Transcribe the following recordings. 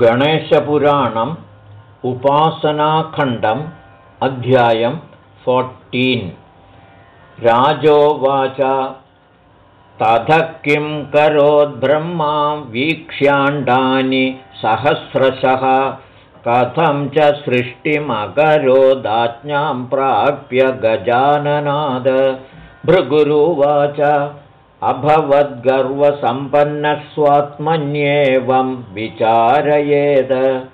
गणेशपुराणम् उपासनाखण्डम् अध्यायं फोर्टीन् राजोवाच तथ किं करोद्ब्रह्मा वीक्ष्याण्डानि सहस्रशः? कथं च सृष्टिमकरोदाज्ञां प्राप्य गजाननाद? भृगुरुवाच अभवद्गर्वसम्पन्नस्वात्मन्येवं विचारयेद।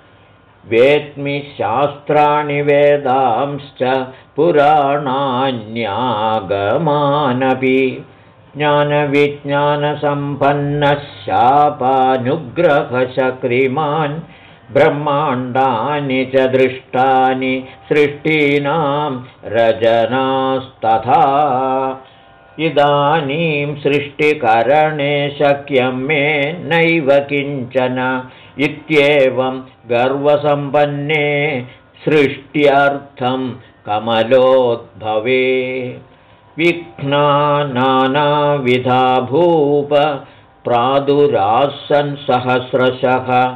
वेत्मि शास्त्राणि वेदांश्च पुराणान्यागमानपि। ज्ञानविज्ञानसम्पन्नः शापानुग्रहशक्रिमान् ब्रह्माण्डानि च दृष्टानि सृष्टीनां रजनास्तथा इदानीं सृष्टिकरणे शक्यं मे नैव किञ्चन। इत्येवं गर्वसम्पन्ने सृष्ट्यर्थं कमलोद्भवे। विघ्ना नानाविधा भूप प्रादुरासन् सहस्रशः।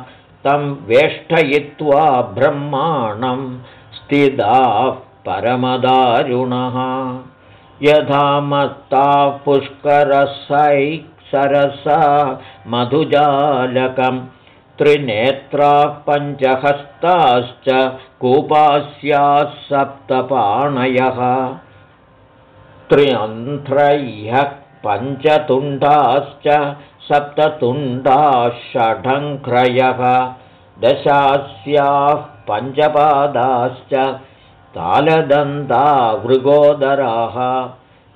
तं वेष्टयित्वा ब्रह्माणं स्थिताः परमदारुणः यथा मत्ताः पुष्करसै सरसा मधुजालकं त्रिनेत्राः पञ्चहस्ताश्च कूपास्याः सप्तपाणयः। त्र्यन्ध्रह्यः पञ्चतुण्डाश्च सप्ततुण्डाः षडङ्घ्रयः दशास्याः पञ्चपादाश्च तालदन्ता वृगोदराः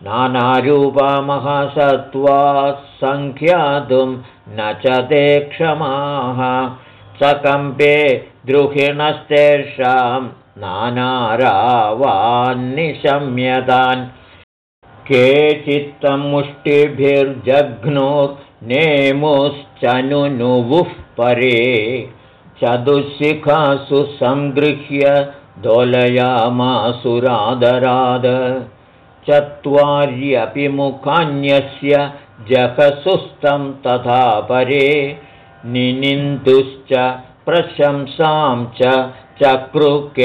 नानारूपामहसत्त्वा सङ्ख्यातुं न च ते क्षमाः। सकम्पे द्रुहिणस्तेषां नानारावान्निशम्यतान्। केचित्तं मुष्टिभिर्जघ्नोर्नेमुश्चनुनुवुः परे। चतुःशिखासु सङ्गृह्य दोलयामासुरादराद। चत्वार्यपि मुखान्यस्य जहसुस्तं तथा परे निनिन्दुश्च प्रशंसां च चक्रुकेजिन्शिषेविरे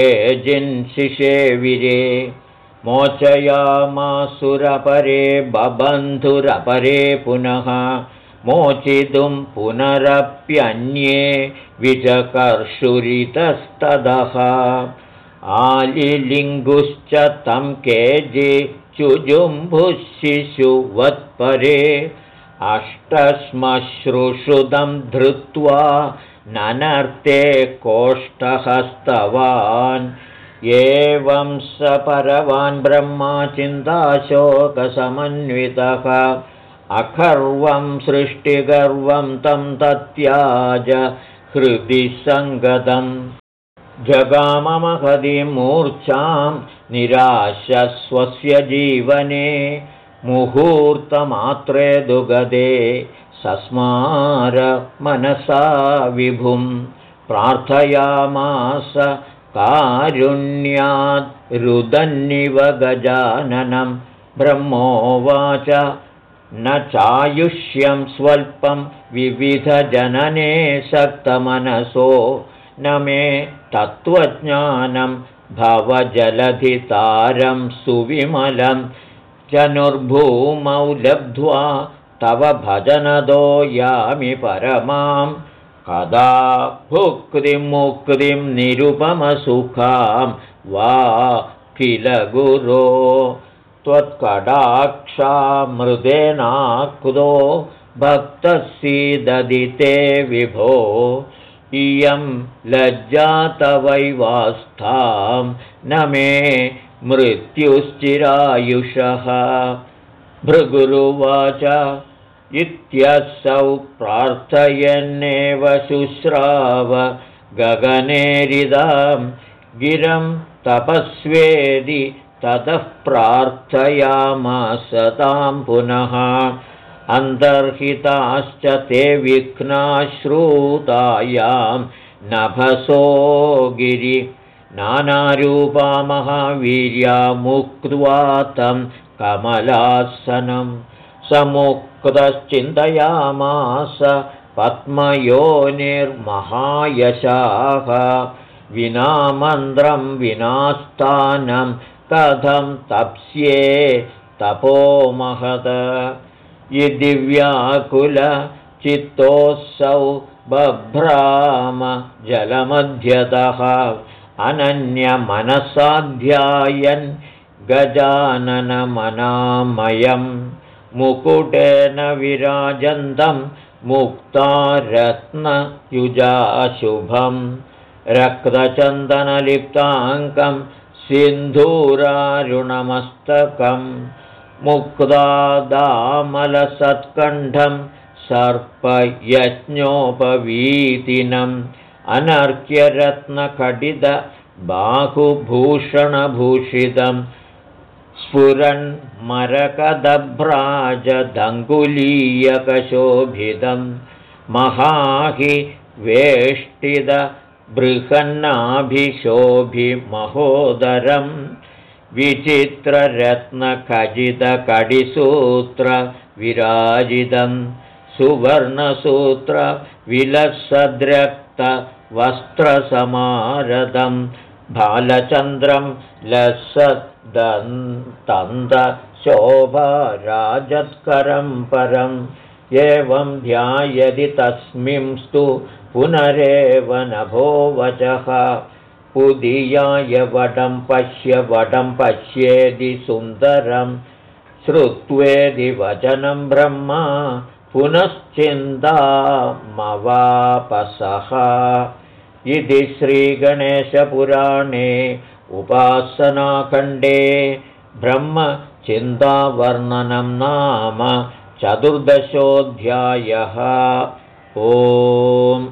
मोचयामासुरपरे बबन्धुरपरे पुनः मोचितुं पुनरप्यन्ये विचकर्षुरितस्तदः आलिलिङ्गुश्च तं केजि चुजुम्भुशिशुवत्परे अष्टश्मश्रुषुदं धृत्वा ननर्ते कोष्ठहस्तवान्। एवं स परवान् ब्रह्मा चिन्ताशोकसमन्वितः। अखर्वं सृष्टिगर्वं तं तत्याज हृदि सङ्गतम् जगाममहदिमूर्च्छां निराशस्वस्य जीवने मुहूर्तमात्रे दुगदे सस्मार मनसा विभुं प्रार्थयामास कारुण्याद् रुदन्निव गजाननं ब्रह्मोवाच न चायुष्यं स्वल्पं विविधजनने सक्तमनसो न मे तत्त्वज्ञानं भवजलधितारं सुविमलं चनुर्भूमौ लब्ध्वा तव भजनदो यामि परमां कदा भुक्तिमुक्तिं निरुपमसुखां वा किल गुरो त्वत्कडाक्षामृदेनाक्दो भक्तसीददिते विभो इयं लज्जातवैवास्थां न मे मृत्युश्चिरायुषः। भृगुरुवाच इत्यसौ प्रार्थयन्नेव शुश्राव गगनेरिदां गिरं तपस्वेदि ततः प्रार्थयामासतां पुनः अन्तर्हिताश्च ते विघ्नाश्रूतायां नभसो गिरि। नानारूपामहावीर्यामुक्त्वा तं कमलासनं। समुक्तश्चिन्तयामास पद्मयोनिर्महायशाः। विना मन्त्रं विनास्थानं कथं तप्स्ये तपोमहद यदि व्याकुलचित्तोऽसौ बभ्राम जलमध्यतः अनन्यमनसाध्यायन् गजाननमनामयं मुकुटेन विराजन्तं मुक्तारत्नयुजाशुभं रक्तचन्दनलिप्ताङ्कं सिन्धूरारुणमस्तकं मुक्तादामलसत्कण्ठं सर्पयज्ञोपवीतिनम् अनर्क्यरत्नखडितबाहुभूषणभूषितं स्फुरन्मरकदभ्राजदङ्गुलीयकशोभितं महाहि वेष्टितबृहन्नाभिशोभिमहोदरं विचित्ररत्नखचितकडिसूत्रविराजितं सुवर्णसूत्रविलसद्रक्तवस्त्रसमारदं बालचन्द्रं लसदन्तशोभाराजत्करं परम्। एवं ध्यायदि तस्मिंस्तु पुनरेव नभो वचः उदीयाय वडं पश्य वडं पश्येदि सुन्दरं श्रुत्वेदि वचनं ब्रह्मा पुनश्चिन्तामवापसः। इति श्रीगणेशपुराणे उपासनाखण्डे ब्रह्मचिन्तावर्णनं नाम चतुर्दशोऽध्यायः। ओम्